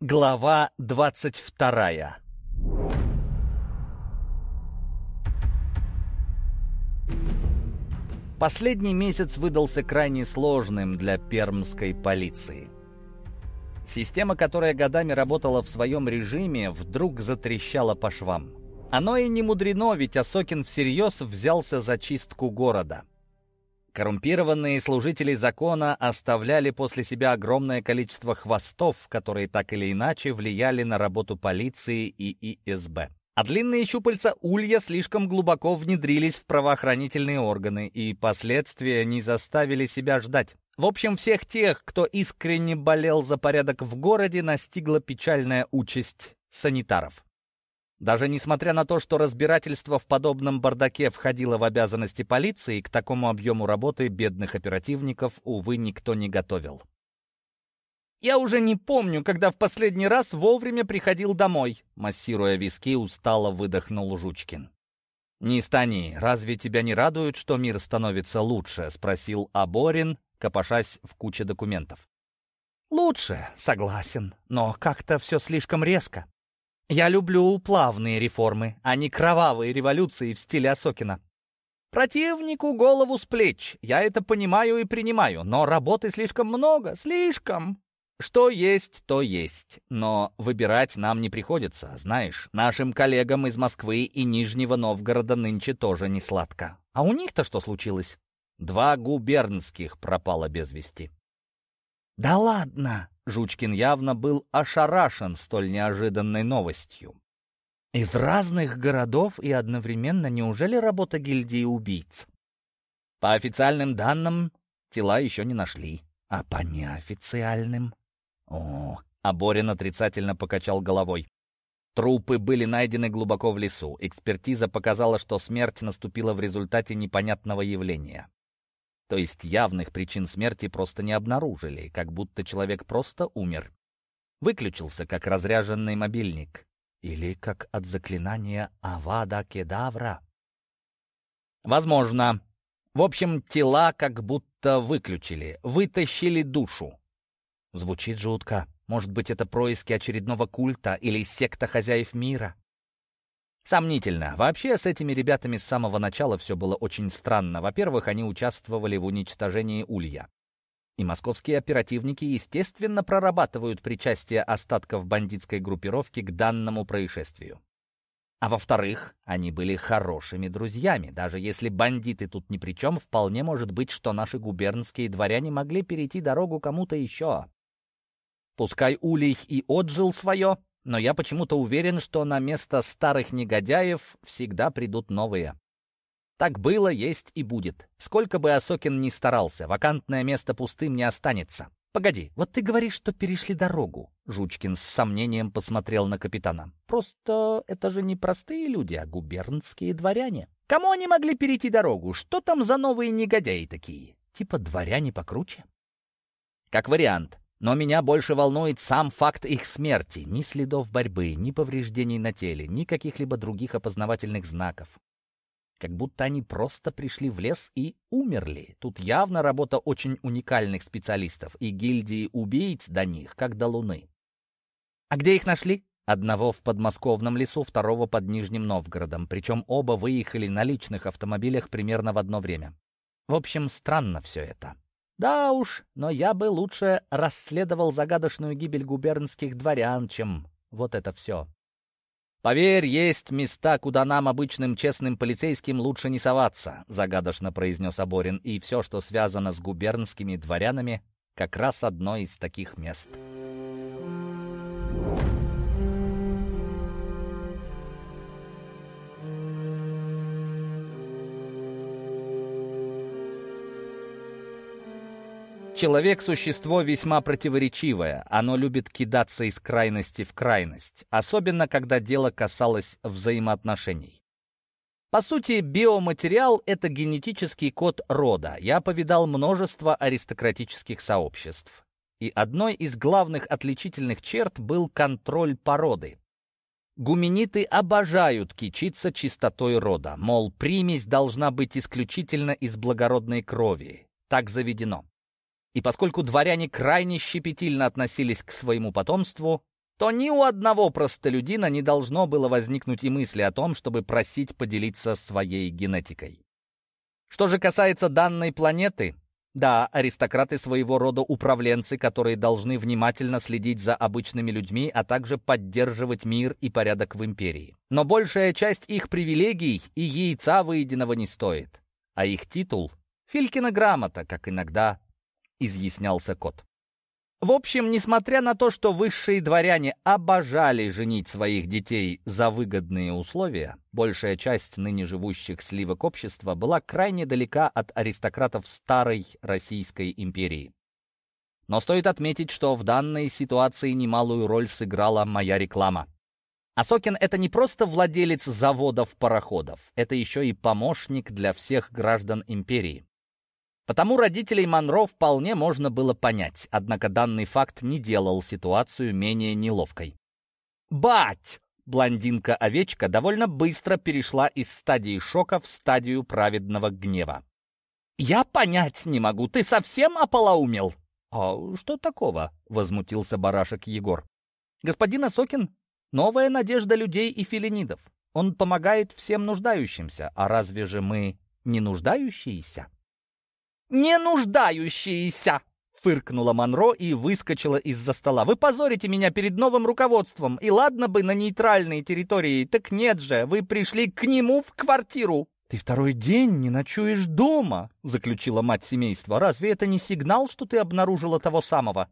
Глава двадцать вторая Последний месяц выдался крайне сложным для пермской полиции. Система, которая годами работала в своем режиме, вдруг затрещала по швам. Оно и не мудрено, ведь Осокин всерьез взялся за чистку города. Коррумпированные служители закона оставляли после себя огромное количество хвостов, которые так или иначе влияли на работу полиции и ИСБ. А длинные щупальца улья слишком глубоко внедрились в правоохранительные органы, и последствия не заставили себя ждать. В общем, всех тех, кто искренне болел за порядок в городе, настигла печальная участь санитаров. Даже несмотря на то, что разбирательство в подобном бардаке входило в обязанности полиции, к такому объему работы бедных оперативников, увы, никто не готовил. «Я уже не помню, когда в последний раз вовремя приходил домой», массируя виски, устало выдохнул Жучкин. «Не стани, разве тебя не радует, что мир становится лучше?» — спросил Аборин, копошась в куче документов. «Лучше, согласен, но как-то все слишком резко. Я люблю плавные реформы, а не кровавые революции в стиле Осокина. Противнику голову с плеч, я это понимаю и принимаю, но работы слишком много, слишком. Что есть, то есть, но выбирать нам не приходится, знаешь. Нашим коллегам из Москвы и Нижнего Новгорода нынче тоже не сладко. А у них-то что случилось? Два губернских пропало без вести. «Да ладно!» Жучкин явно был ошарашен столь неожиданной новостью. Из разных городов и одновременно неужели работа гильдии убийц? По официальным данным, тела еще не нашли, а по неофициальным... О, а Борин отрицательно покачал головой. Трупы были найдены глубоко в лесу. Экспертиза показала, что смерть наступила в результате непонятного явления. То есть явных причин смерти просто не обнаружили, как будто человек просто умер. Выключился, как разряженный мобильник. Или как от заклинания Авада Кедавра. Возможно. В общем, тела как будто выключили, вытащили душу. Звучит жутко. Может быть, это происки очередного культа или секта хозяев мира? Сомнительно. Вообще, с этими ребятами с самого начала все было очень странно. Во-первых, они участвовали в уничтожении Улья. И московские оперативники, естественно, прорабатывают причастие остатков бандитской группировки к данному происшествию. А во-вторых, они были хорошими друзьями. Даже если бандиты тут ни при чем, вполне может быть, что наши губернские дворяне могли перейти дорогу кому-то еще. Пускай Улей и отжил свое, но я почему-то уверен, что на место старых негодяев всегда придут новые. Так было, есть и будет. Сколько бы Осокин ни старался, вакантное место пустым не останется. «Погоди, вот ты говоришь, что перешли дорогу». Жучкин с сомнением посмотрел на капитана. «Просто это же не простые люди, а губернские дворяне. Кому они могли перейти дорогу? Что там за новые негодяи такие? Типа дворяне покруче?» «Как вариант. Но меня больше волнует сам факт их смерти. Ни следов борьбы, ни повреждений на теле, ни каких-либо других опознавательных знаков. Как будто они просто пришли в лес и умерли. Тут явно работа очень уникальных специалистов, и гильдии убийц до них, как до луны. А где их нашли? Одного в подмосковном лесу, второго под Нижним Новгородом, причем оба выехали на личных автомобилях примерно в одно время. В общем, странно все это. Да уж, но я бы лучше расследовал загадочную гибель губернских дворян, чем вот это все. «Поверь, есть места, куда нам, обычным честным полицейским, лучше не соваться», — загадочно произнес Аборин, и все, что связано с губернскими дворянами, как раз одно из таких мест. Человек — существо весьма противоречивое. Оно любит кидаться из крайности в крайность, особенно когда дело касалось взаимоотношений. По сути, биоматериал — это генетический код рода. Я повидал множество аристократических сообществ. И одной из главных отличительных черт был контроль породы. Гумениты обожают кичиться чистотой рода, мол, примесь должна быть исключительно из благородной крови. Так заведено. И поскольку дворяне крайне щепетильно относились к своему потомству, то ни у одного простолюдина не должно было возникнуть и мысли о том, чтобы просить поделиться своей генетикой. Что же касается данной планеты, да, аристократы своего рода управленцы, которые должны внимательно следить за обычными людьми, а также поддерживать мир и порядок в империи. Но большая часть их привилегий и яйца выеденного не стоит. А их титул — Филькина грамота, как иногда изъяснялся кот. В общем, несмотря на то, что высшие дворяне обожали женить своих детей за выгодные условия, большая часть ныне живущих сливок общества была крайне далека от аристократов старой Российской империи. Но стоит отметить, что в данной ситуации немалую роль сыграла моя реклама. Асокин — это не просто владелец заводов-пароходов, это еще и помощник для всех граждан империи. Потому родителей Монро вполне можно было понять, однако данный факт не делал ситуацию менее неловкой. «Бать!» Блондинка-овечка довольно быстро перешла из стадии шока в стадию праведного гнева. «Я понять не могу, ты совсем ополоумел?» «А что такого?» — возмутился барашек Егор. «Господин Осокин — новая надежда людей и филинидов. Он помогает всем нуждающимся, а разве же мы не нуждающиеся?» «Не нуждающиеся!» — фыркнула Монро и выскочила из-за стола. «Вы позорите меня перед новым руководством, и ладно бы на нейтральной территории, так нет же, вы пришли к нему в квартиру!» «Ты второй день не ночуешь дома», — заключила мать семейства. «Разве это не сигнал, что ты обнаружила того самого?»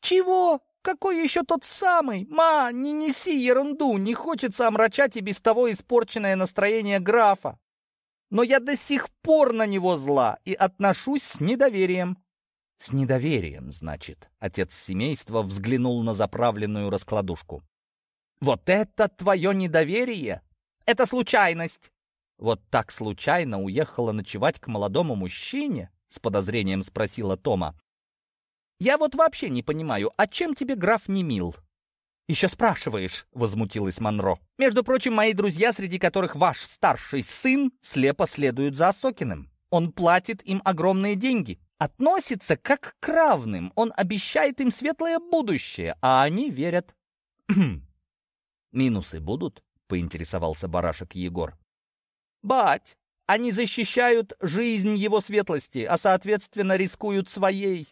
«Чего? Какой еще тот самый? Ма, не неси ерунду, не хочется омрачать и без того испорченное настроение графа но я до сих пор на него зла и отношусь с недоверием». «С недоверием, значит», — отец семейства взглянул на заправленную раскладушку. «Вот это твое недоверие? Это случайность!» «Вот так случайно уехала ночевать к молодому мужчине?» — с подозрением спросила Тома. «Я вот вообще не понимаю, а чем тебе граф не мил?» «Еще спрашиваешь», — возмутилась Монро. «Между прочим, мои друзья, среди которых ваш старший сын, слепо следуют за Осокиным. Он платит им огромные деньги, относится как к равным, он обещает им светлое будущее, а они верят». «Минусы будут?» — поинтересовался барашек Егор. «Бать, они защищают жизнь его светлости, а, соответственно, рискуют своей».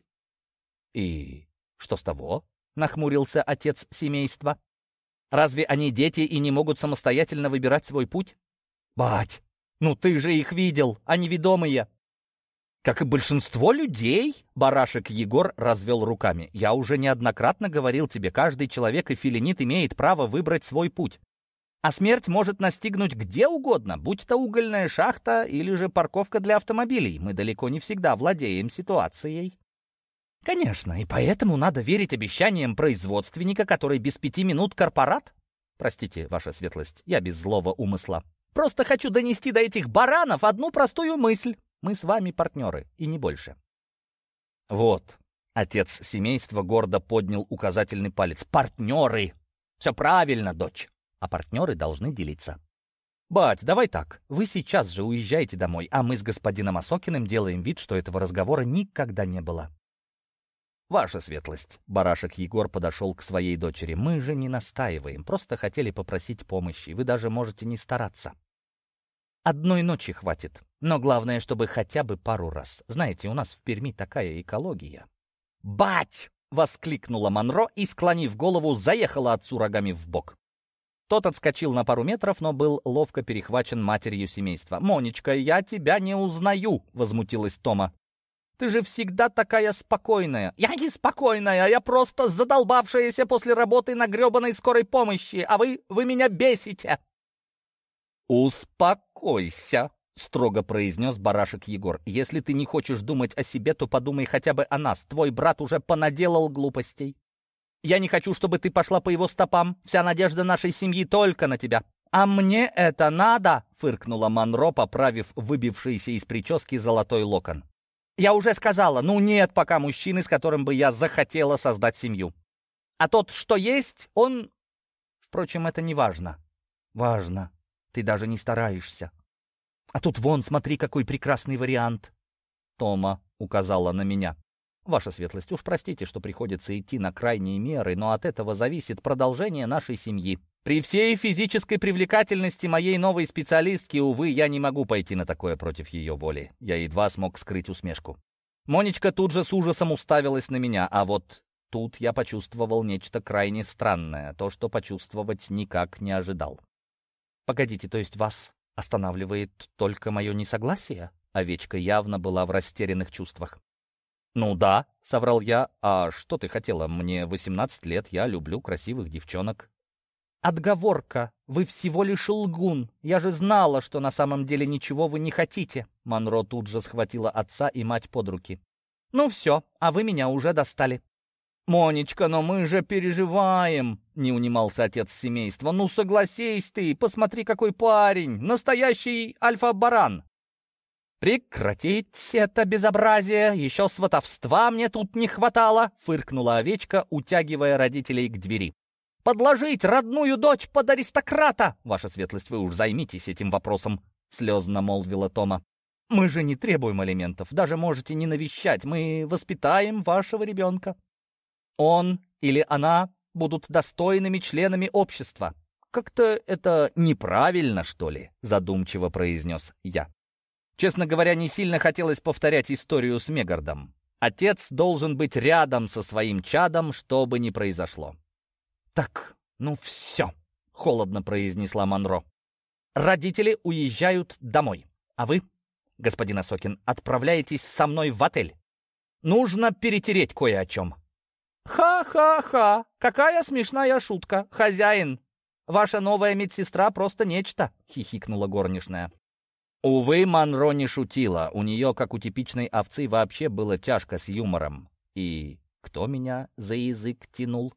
«И что с того?» — нахмурился отец семейства. «Разве они дети и не могут самостоятельно выбирать свой путь?» «Бать, ну ты же их видел, они ведомые!» «Как и большинство людей», — барашек Егор развел руками, «я уже неоднократно говорил тебе, каждый человек и филинит имеет право выбрать свой путь. А смерть может настигнуть где угодно, будь то угольная шахта или же парковка для автомобилей. Мы далеко не всегда владеем ситуацией. Конечно, и поэтому надо верить обещаниям производственника, который без пяти минут корпорат. Простите, ваша светлость, я без злого умысла. Просто хочу донести до этих баранов одну простую мысль. Мы с вами партнеры, и не больше. Вот, отец семейства гордо поднял указательный палец. Партнеры! Все правильно, дочь. А партнеры должны делиться. «Бать, давай так. Вы сейчас же уезжаете домой, а мы с господином Осокиным делаем вид, что этого разговора никогда не было. «Ваша светлость!» — барашек Егор подошел к своей дочери. «Мы же не настаиваем, просто хотели попросить помощи. Вы даже можете не стараться. Одной ночи хватит, но главное, чтобы хотя бы пару раз. Знаете, у нас в Перми такая экология». «Бать!» — воскликнула Монро и, склонив голову, заехала отцу рогами в бок. Тот отскочил на пару метров, но был ловко перехвачен матерью семейства. «Монечка, я тебя не узнаю!» — возмутилась Тома. Ты же всегда такая спокойная. Я не спокойная, я просто задолбавшаяся после работы на гребаной скорой помощи, а вы, вы меня бесите. Успокойся, строго произнес барашек Егор. Если ты не хочешь думать о себе, то подумай хотя бы о нас. Твой брат уже понаделал глупостей. Я не хочу, чтобы ты пошла по его стопам. Вся надежда нашей семьи только на тебя. «А мне это надо!» — фыркнула Монро, поправив выбившийся из прически золотой локон. Я уже сказала, ну нет пока мужчины, с которым бы я захотела создать семью. А тот, что есть, он... Впрочем, это не важно. Важно. Ты даже не стараешься. А тут вон, смотри, какой прекрасный вариант. Тома указала на меня. Ваша светлость, уж простите, что приходится идти на крайние меры, но от этого зависит продолжение нашей семьи. При всей физической привлекательности моей новой специалистки, увы, я не могу пойти на такое против ее воли. Я едва смог скрыть усмешку. Монечка тут же с ужасом уставилась на меня, а вот тут я почувствовал нечто крайне странное, то, что почувствовать никак не ожидал. «Погодите, то есть вас останавливает только мое несогласие?» Овечка явно была в растерянных чувствах. «Ну да», — соврал я, — «а что ты хотела? Мне 18 лет, я люблю красивых девчонок». «Отговорка! Вы всего лишь лгун! Я же знала, что на самом деле ничего вы не хотите!» Монро тут же схватила отца и мать под руки. «Ну все, а вы меня уже достали!» «Монечка, но мы же переживаем!» — не унимался отец семейства. «Ну согласись ты, посмотри, какой парень! Настоящий альфа-баран!» «Прекратить это безобразие! Еще сватовства мне тут не хватало!» — фыркнула овечка, утягивая родителей к двери. Подложить родную дочь под аристократа! Ваша светлость, вы уж займитесь этим вопросом, — слезно молвила Тома. Мы же не требуем алиментов, даже можете не навещать, мы воспитаем вашего ребенка. Он или она будут достойными членами общества. Как-то это неправильно, что ли, задумчиво произнес я. Честно говоря, не сильно хотелось повторять историю с Мегардом. Отец должен быть рядом со своим чадом, что бы ни произошло. «Так, ну все», — холодно произнесла Монро. «Родители уезжают домой, а вы, господин Осокин, отправляетесь со мной в отель. Нужно перетереть кое о чем». «Ха-ха-ха! Какая смешная шутка! Хозяин! Ваша новая медсестра просто нечто!» — хихикнула горничная. Увы, Монро не шутила. У нее, как у типичной овцы, вообще было тяжко с юмором. И кто меня за язык тянул?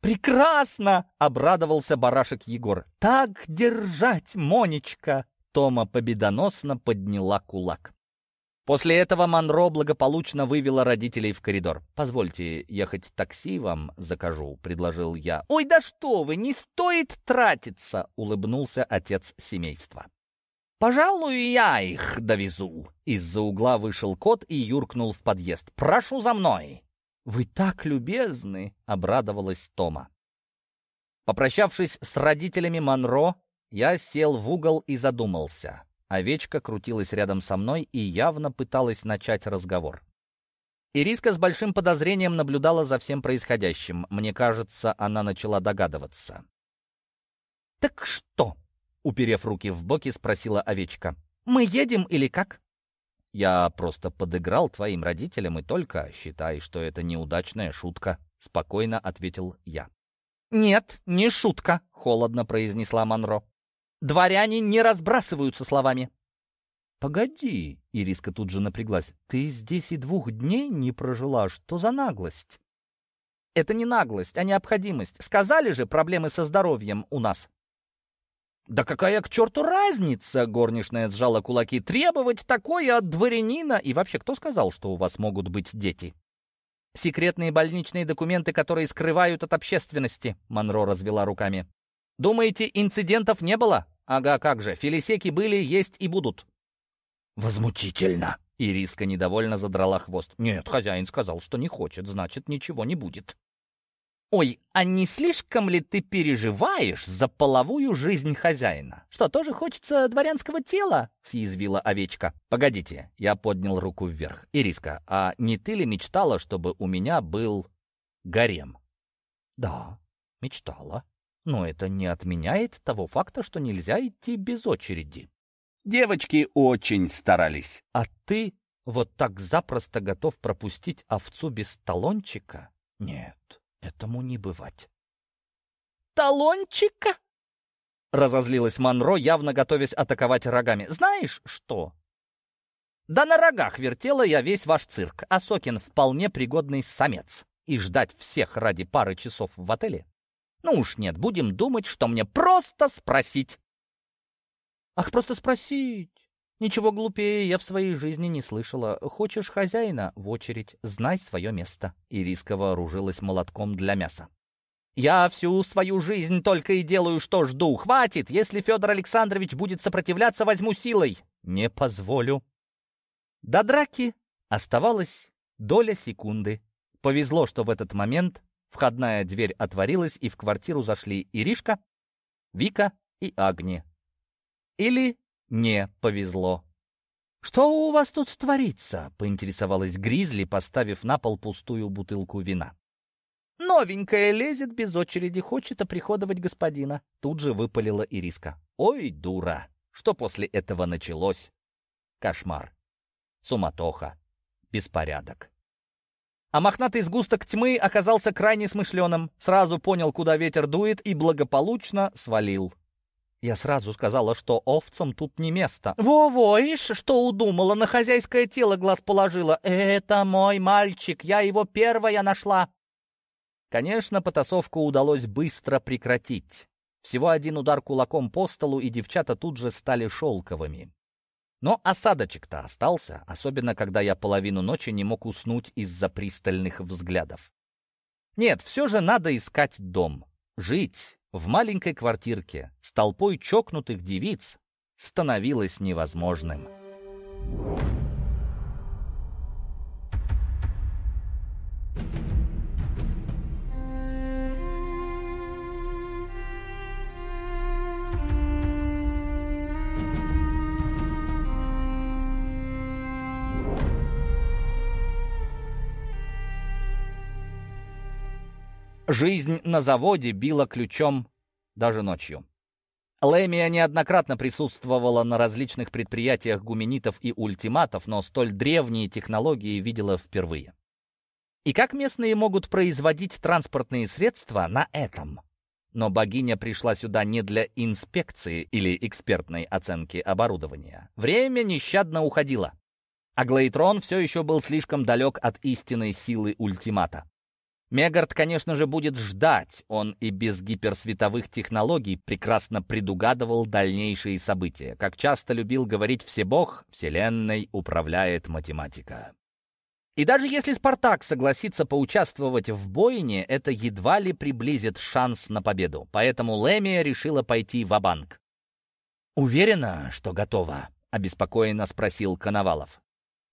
«Прекрасно!» — обрадовался барашек Егор. «Так держать, Монечка!» Тома победоносно подняла кулак. После этого Монро благополучно вывела родителей в коридор. «Позвольте, ехать такси вам закажу», — предложил я. «Ой, да что вы, не стоит тратиться!» — улыбнулся отец семейства. «Пожалуй, я их довезу». Из-за угла вышел кот и юркнул в подъезд. «Прошу за мной!» «Вы так любезны!» — обрадовалась Тома. Попрощавшись с родителями Монро, я сел в угол и задумался. Овечка крутилась рядом со мной и явно пыталась начать разговор. Ириска с большим подозрением наблюдала за всем происходящим. Мне кажется, она начала догадываться. «Так что?» — уперев руки в боки, спросила овечка. «Мы едем или как?» Я просто подыграл твоим родителям и только считай, что это неудачная шутка», — спокойно ответил я. «Нет, не шутка», — холодно произнесла Монро. «Дворяне не разбрасываются словами». «Погоди», — Ириска тут же напряглась, — «ты здесь и двух дней не прожила, что за наглость?» «Это не наглость, а необходимость. Сказали же, проблемы со здоровьем у нас. «Да какая к черту разница?» — горничная сжала кулаки. «Требовать такое от дворянина? И вообще, кто сказал, что у вас могут быть дети?» «Секретные больничные документы, которые скрывают от общественности», — Монро развела руками. «Думаете, инцидентов не было? Ага, как же, филисеки были, есть и будут». «Возмутительно!» — Ириска недовольно задрала хвост. «Нет, хозяин сказал, что не хочет, значит, ничего не будет». «Ой, а не слишком ли ты переживаешь за половую жизнь хозяина? Что, тоже хочется дворянского тела?» — съязвила овечка. «Погодите», — я поднял руку вверх. «Ириска, а не ты ли мечтала, чтобы у меня был гарем?» «Да, мечтала. Но это не отменяет того факта, что нельзя идти без очереди». Девочки очень старались. «А ты вот так запросто готов пропустить овцу без талончика? Нет». Этому не бывать. «Талончика?» Разозлилась Монро, явно готовясь атаковать рогами. «Знаешь что?» «Да на рогах вертела я весь ваш цирк, а Сокин вполне пригодный самец. И ждать всех ради пары часов в отеле? Ну уж нет, будем думать, что мне просто спросить». «Ах, просто спросить!» Ничего глупее я в своей жизни не слышала. Хочешь хозяина в очередь, знай свое место. Ириска вооружилась молотком для мяса. Я всю свою жизнь только и делаю, что жду. Хватит! Если Федор Александрович будет сопротивляться, возьму силой. Не позволю. До драки оставалось Доля секунды. Повезло, что в этот момент входная дверь отворилась, и в квартиру зашли Иришка, Вика и Агни. Или не повезло. «Что у вас тут творится?» — поинтересовалась Гризли, поставив на пол пустую бутылку вина. «Новенькая лезет без очереди, хочет оприходовать господина», — тут же выпалила Ириска. «Ой, дура! Что после этого началось?» Кошмар. Суматоха. Беспорядок. А мохнатый сгусток тьмы оказался крайне смышленым, сразу понял, куда ветер дует, и благополучно свалил. Я сразу сказала, что овцам тут не место. «Во-во, ишь, что удумала, на хозяйское тело глаз положила. Это мой мальчик, я его первая нашла». Конечно, потасовку удалось быстро прекратить. Всего один удар кулаком по столу, и девчата тут же стали шелковыми. Но осадочек-то остался, особенно когда я половину ночи не мог уснуть из-за пристальных взглядов. Нет, все же надо искать дом. Жить в маленькой квартирке с толпой чокнутых девиц становилось невозможным. Жизнь на заводе била ключом даже ночью. Лемия неоднократно присутствовала на различных предприятиях гуменитов и ультиматов, но столь древние технологии видела впервые. И как местные могут производить транспортные средства на этом? Но богиня пришла сюда не для инспекции или экспертной оценки оборудования. Время нещадно уходило. А Глейтрон все еще был слишком далек от истинной силы ультимата. Мегард, конечно же, будет ждать. Он и без гиперсветовых технологий прекрасно предугадывал дальнейшие события. Как часто любил говорить Всебог, Вселенной управляет математика. И даже если Спартак согласится поучаствовать в бойне, это едва ли приблизит шанс на победу. Поэтому Лемия решила пойти в банк «Уверена, что готова?» — обеспокоенно спросил Коновалов.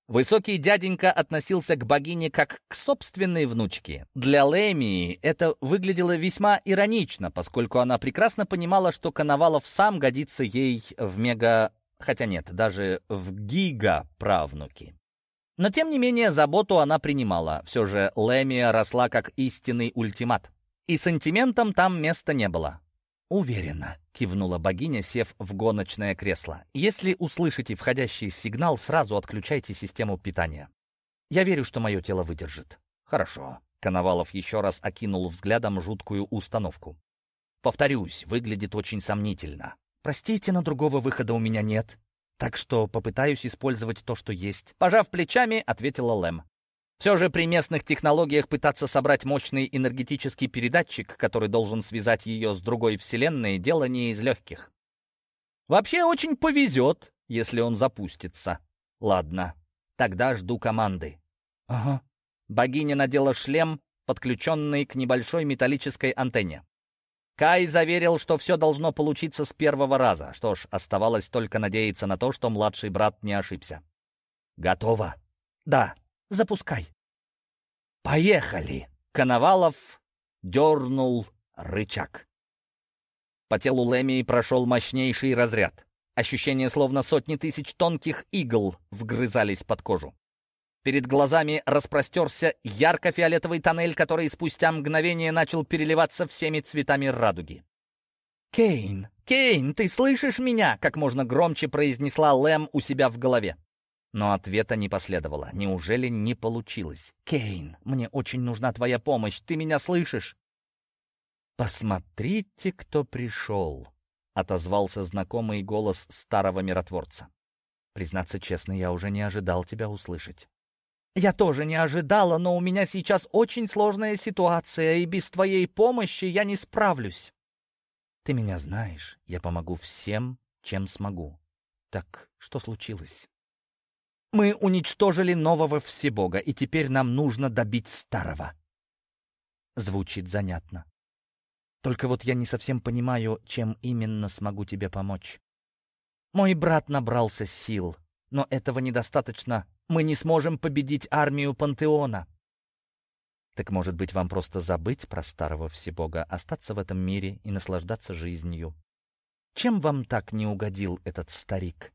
Высокий дяденька относился к богине как к собственной внучке. Для Лемии это выглядело весьма иронично, поскольку она прекрасно понимала, что Коновалов сам годится ей в мега... хотя нет, даже в гига-правнуки. Но тем не менее заботу она принимала. Все же Лемия росла как истинный ультимат. И сантиментам там места не было. «Уверена», — кивнула богиня, сев в гоночное кресло. «Если услышите входящий сигнал, сразу отключайте систему питания. Я верю, что мое тело выдержит». «Хорошо». Коновалов еще раз окинул взглядом жуткую установку. «Повторюсь, выглядит очень сомнительно. Простите, но другого выхода у меня нет. Так что попытаюсь использовать то, что есть». Пожав плечами, ответила Лэм. Все же при местных технологиях пытаться собрать мощный энергетический передатчик, который должен связать ее с другой вселенной, дело не из легких. Вообще очень повезет, если он запустится. Ладно, тогда жду команды. Ага. Богиня надела шлем, подключенный к небольшой металлической антенне. Кай заверил, что все должно получиться с первого раза. Что ж, оставалось только надеяться на то, что младший брат не ошибся. «Готово?» «Да», Запускай. Поехали. Коновалов дернул рычаг. По телу Лемии прошел мощнейший разряд. Ощущение, словно сотни тысяч тонких игл вгрызались под кожу. Перед глазами распростерся ярко-фиолетовый тоннель, который спустя мгновение начал переливаться всеми цветами радуги. «Кейн! Кейн, ты слышишь меня?» — как можно громче произнесла Лэм у себя в голове. Но ответа не последовало. Неужели не получилось? «Кейн, мне очень нужна твоя помощь. Ты меня слышишь?» «Посмотрите, кто пришел», — отозвался знакомый голос старого миротворца. «Признаться честно, я уже не ожидал тебя услышать». «Я тоже не ожидала, но у меня сейчас очень сложная ситуация, и без твоей помощи я не справлюсь». «Ты меня знаешь, я помогу всем, чем смогу. Так что случилось?» Мы уничтожили нового Всебога, и теперь нам нужно добить старого. Звучит занятно. Только вот я не совсем понимаю, чем именно смогу тебе помочь. Мой брат набрался сил, Но этого недостаточно. Мы не сможем победить армию Пантеона. Так может быть, вам просто забыть про старого Всебога, остаться в этом мире и наслаждаться жизнью? Чем вам так не угодил этот старик?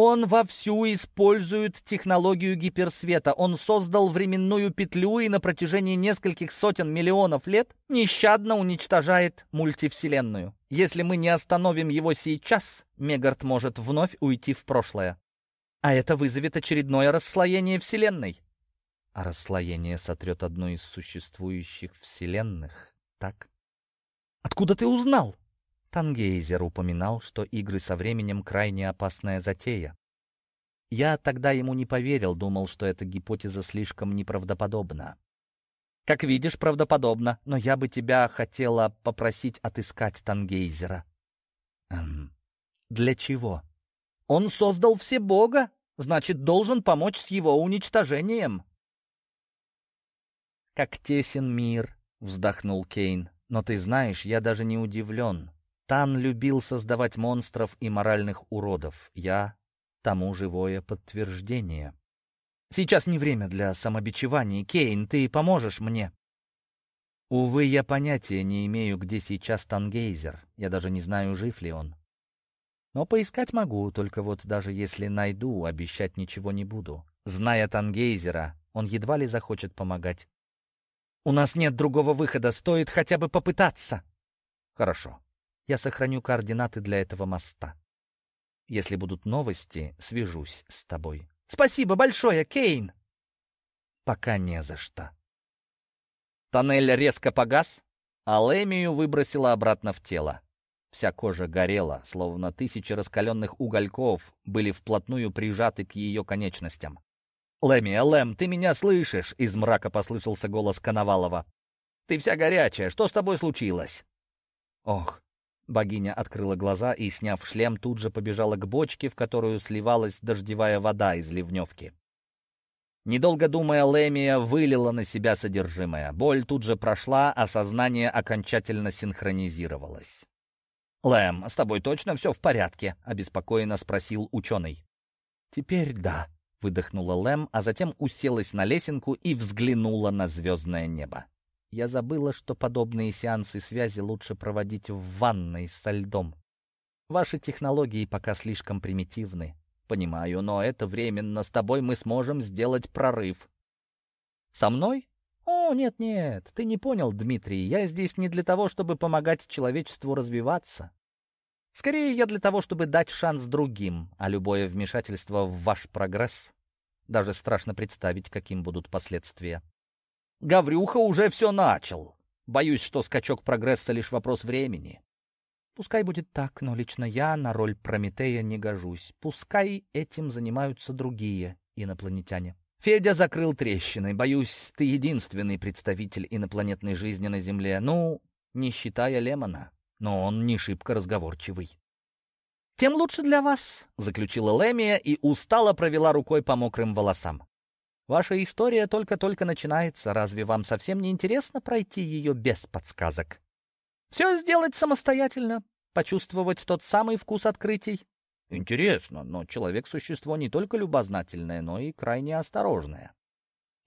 Он вовсю использует технологию гиперсвета. Он создал временную петлю и на протяжении нескольких сотен миллионов лет нещадно уничтожает мультивселенную. Если мы не остановим его сейчас, Мегарт может вновь уйти в прошлое. А это вызовет очередное расслоение Вселенной. А расслоение сотрет одну из существующих Вселенных, так? Откуда ты узнал? Тангейзер упоминал, что игры со временем крайне опасная затея. Я тогда ему не поверил, думал, что эта гипотеза слишком неправдоподобна. Как видишь, правдоподобно, но я бы тебя хотела попросить отыскать Тангейзера. Эм, для чего? Он создал все Бога, значит, должен помочь с его уничтожением. Как тесен мир, вздохнул Кейн. Но ты знаешь, я даже не удивлен. Тан любил создавать монстров и моральных уродов. Я тому живое подтверждение. Сейчас не время для самобичеваний. Кейн, ты поможешь мне? Увы, я понятия не имею, где сейчас Тангейзер. Я даже не знаю, жив ли он. Но поискать могу, только вот даже если найду, обещать ничего не буду. Зная Тангейзера, он едва ли захочет помогать. У нас нет другого выхода, стоит хотя бы попытаться. Хорошо. Я сохраню координаты для этого моста. Если будут новости, свяжусь с тобой. Спасибо большое, Кейн! Пока не за что. Тоннель резко погас, а Лэмию выбросила обратно в тело. Вся кожа горела, словно тысячи раскаленных угольков были вплотную прижаты к ее конечностям. «Лэми, Лэм, ты меня слышишь?» — из мрака послышался голос Коновалова. «Ты вся горячая, что с тобой случилось?» «Ох, Богиня открыла глаза и, сняв шлем, тут же побежала к бочке, в которую сливалась дождевая вода из ливневки. Недолго думая, Лемия вылила на себя содержимое. Боль тут же прошла, а сознание окончательно синхронизировалось. «Лэм, с тобой точно все в порядке?» — обеспокоенно спросил ученый. «Теперь да», — выдохнула Лэм, а затем уселась на лесенку и взглянула на звездное небо. Я забыла, что подобные сеансы связи лучше проводить в ванной со льдом. Ваши технологии пока слишком примитивны. Понимаю, но это временно. С тобой мы сможем сделать прорыв. Со мной? О, нет-нет, ты не понял, Дмитрий. Я здесь не для того, чтобы помогать человечеству развиваться. Скорее, я для того, чтобы дать шанс другим, а любое вмешательство в ваш прогресс даже страшно представить, каким будут последствия. Гаврюха уже все начал. Боюсь, что скачок прогресса лишь вопрос времени. Пускай будет так, но лично я на роль Прометея не гожусь. Пускай этим занимаются другие инопланетяне. Федя закрыл трещины. Боюсь, ты единственный представитель инопланетной жизни на Земле. Ну, не считая Лемона. Но он не шибко разговорчивый. «Тем лучше для вас», — заключила Лемия и устало провела рукой по мокрым волосам. Ваша история только-только начинается. Разве вам совсем не интересно пройти ее без подсказок? Все сделать самостоятельно, почувствовать тот самый вкус открытий. Интересно, но человек — существо не только любознательное, но и крайне осторожное.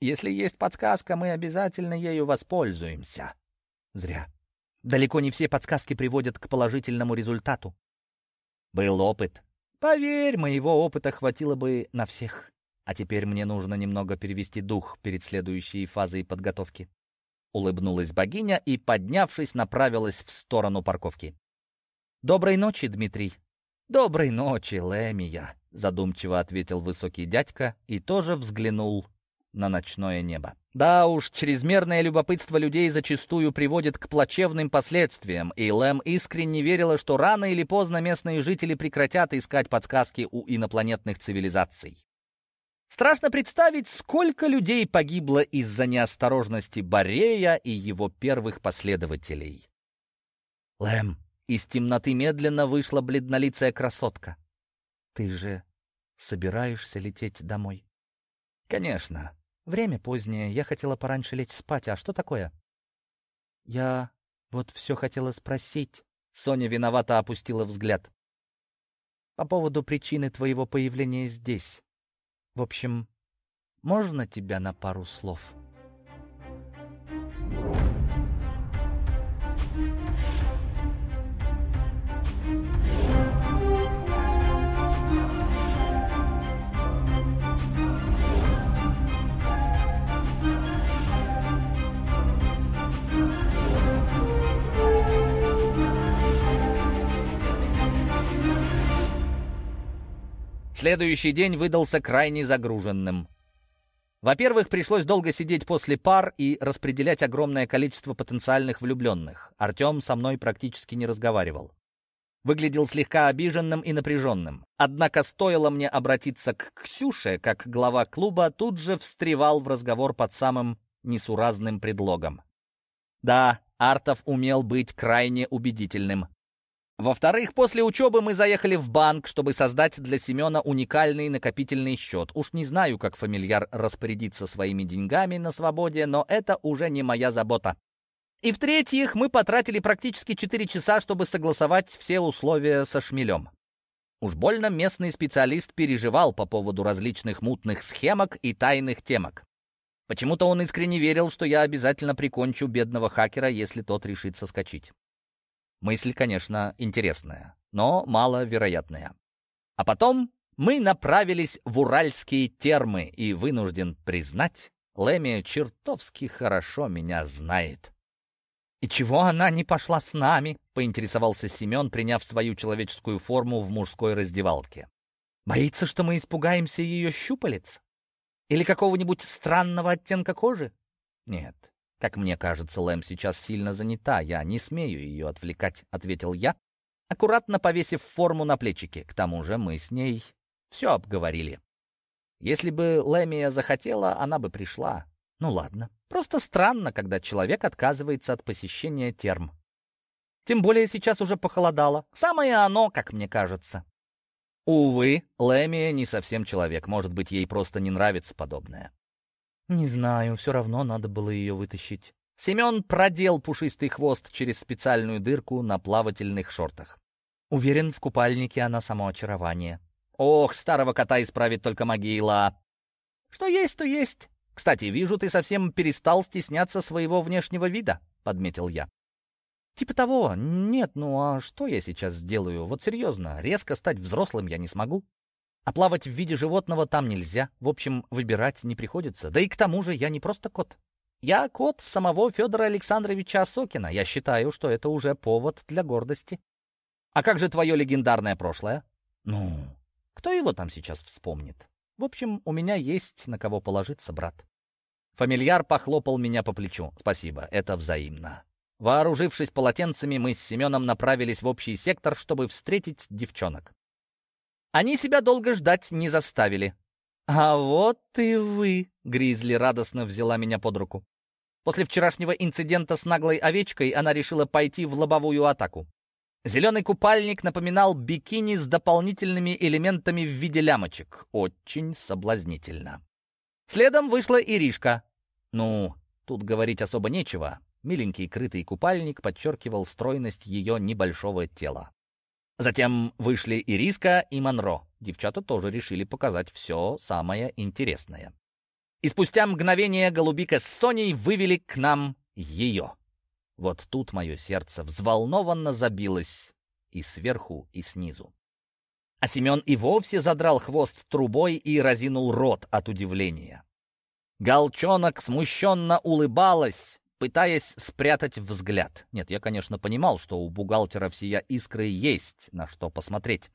Если есть подсказка, мы обязательно ею воспользуемся. Зря. Далеко не все подсказки приводят к положительному результату. Был опыт. Поверь, моего опыта хватило бы на всех. А теперь мне нужно немного перевести дух перед следующей фазой подготовки. Улыбнулась богиня и, поднявшись, направилась в сторону парковки. «Доброй ночи, Дмитрий!» «Доброй ночи, Лемия!» — задумчиво ответил высокий дядька и тоже взглянул на ночное небо. Да уж, чрезмерное любопытство людей зачастую приводит к плачевным последствиям, и Лэм искренне верила, что рано или поздно местные жители прекратят искать подсказки у инопланетных цивилизаций. Страшно представить, сколько людей погибло из-за неосторожности Борея и его первых последователей. Лэм, из темноты медленно вышла бледнолицая красотка. Ты же собираешься лететь домой? Конечно. Время позднее, я хотела пораньше лечь спать. А что такое? Я вот все хотела спросить. Соня виновато опустила взгляд. по поводу причины твоего появления здесь. В общем, можно тебя на пару слов?» Следующий день выдался крайне загруженным. Во-первых, пришлось долго сидеть после пар и распределять огромное количество потенциальных влюбленных. Артем со мной практически не разговаривал. Выглядел слегка обиженным и напряженным. Однако стоило мне обратиться к Ксюше, как глава клуба тут же встревал в разговор под самым несуразным предлогом. Да, Артов умел быть крайне убедительным. Во-вторых, после учебы мы заехали в банк, чтобы создать для Семена уникальный накопительный счет. Уж не знаю, как фамильяр распорядится своими деньгами на свободе, но это уже не моя забота. И в-третьих, мы потратили практически 4 часа, чтобы согласовать все условия со шмелем. Уж больно местный специалист переживал по поводу различных мутных схемок и тайных темок. Почему-то он искренне верил, что я обязательно прикончу бедного хакера, если тот решит соскочить. Мысль, конечно, интересная, но маловероятная. А потом мы направились в Уральские термы, и вынужден признать, Лэми чертовски хорошо меня знает. «И чего она не пошла с нами?» — поинтересовался Семен, приняв свою человеческую форму в мужской раздевалке. «Боится, что мы испугаемся ее щупалец? Или какого-нибудь странного оттенка кожи?» «Нет, «Как мне кажется, Лэм сейчас сильно занята, я не смею ее отвлекать», — ответил я, аккуратно повесив форму на плечики. К тому же мы с ней все обговорили. Если бы Лэмия захотела, она бы пришла. Ну ладно. Просто странно, когда человек отказывается от посещения терм. Тем более сейчас уже похолодало. Самое оно, как мне кажется. Увы, Лэмия не совсем человек. Может быть, ей просто не нравится подобное. «Не знаю, все равно надо было ее вытащить». Семен продел пушистый хвост через специальную дырку на плавательных шортах. Уверен, в купальнике она само очарование. Ох, старого кота исправит только могила. Что есть, то есть. Кстати, вижу, ты совсем перестал стесняться своего внешнего вида, подметил я. Типа того. Нет, ну а что я сейчас сделаю? Вот серьезно, резко стать взрослым я не смогу. А плавать в виде животного там нельзя. В общем, выбирать не приходится. Да и к тому же я не просто кот. Я кот самого Федора Александровича Осокина. Я считаю, что это уже повод для гордости. А как же твое легендарное прошлое? Ну, кто его там сейчас вспомнит? В общем, у меня есть на кого положиться, брат. Фамильяр похлопал меня по плечу. Спасибо, это взаимно. Вооружившись полотенцами, мы с Семеном направились в общий сектор, чтобы встретить девчонок. Они себя долго ждать не заставили. «А вот и вы!» — Гризли радостно взяла меня под руку. После вчерашнего инцидента с наглой овечкой она решила пойти в лобовую атаку. Зеленый купальник напоминал бикини с дополнительными элементами в виде лямочек. Очень соблазнительно. Следом вышла Иришка. Ну, тут говорить особо нечего. Миленький крытый купальник подчеркивал стройность ее небольшого тела. Затем вышли и Риска, и Монро. Девчата тоже решили показать все самое интересное. И спустя мгновение Голубика с Соней вывели к нам ее. Вот тут мое сердце взволнованно забилось и сверху, и снизу. А Семен и вовсе задрал хвост трубой и разинул рот от удивления. Галчонок смущенно улыбалась, пытаясь спрятать взгляд. Нет, я, конечно, понимал, что у бухгалтера всея искры есть на что посмотреть,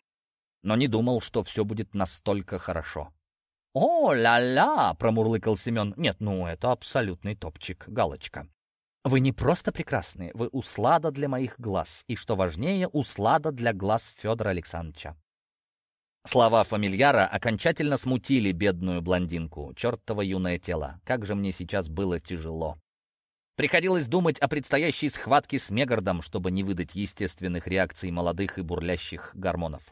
но не думал, что все будет настолько хорошо. «О, ля-ля!» — промурлыкал Семен. «Нет, ну это абсолютный топчик, галочка. Вы не просто прекрасны, вы услада для моих глаз, и, что важнее, услада для глаз Федора Александровича». Слова фамильяра окончательно смутили бедную блондинку. Чертово юное тело. Как же мне сейчас было тяжело. Приходилось думать о предстоящей схватке с Мегардом, чтобы не выдать естественных реакций молодых и бурлящих гормонов.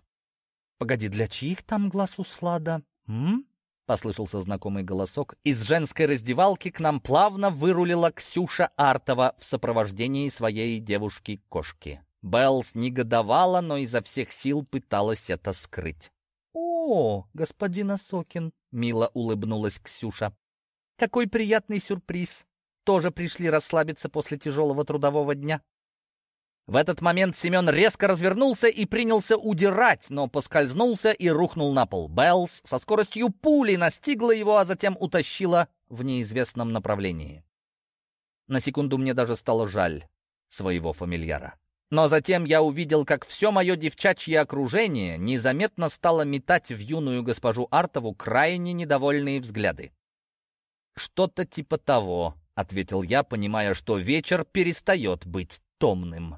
«Погоди, для чьих там глаз услада? М?» — послышался знакомый голосок. Из женской раздевалки к нам плавно вырулила Ксюша Артова в сопровождении своей девушки-кошки. Беллс негодовала, но изо всех сил пыталась это скрыть. «О, господин Осокин!» — мило улыбнулась Ксюша. «Какой приятный сюрприз! Тоже пришли расслабиться после тяжелого трудового дня?» В этот момент Семен резко развернулся и принялся удирать, но поскользнулся и рухнул на пол. Беллс со скоростью пули настигла его, а затем утащила в неизвестном направлении. На секунду мне даже стало жаль своего фамильяра. Но затем я увидел, как все мое девчачье окружение незаметно стало метать в юную госпожу Артову крайне недовольные взгляды. «Что-то типа того», — ответил я, понимая, что вечер перестает быть томным.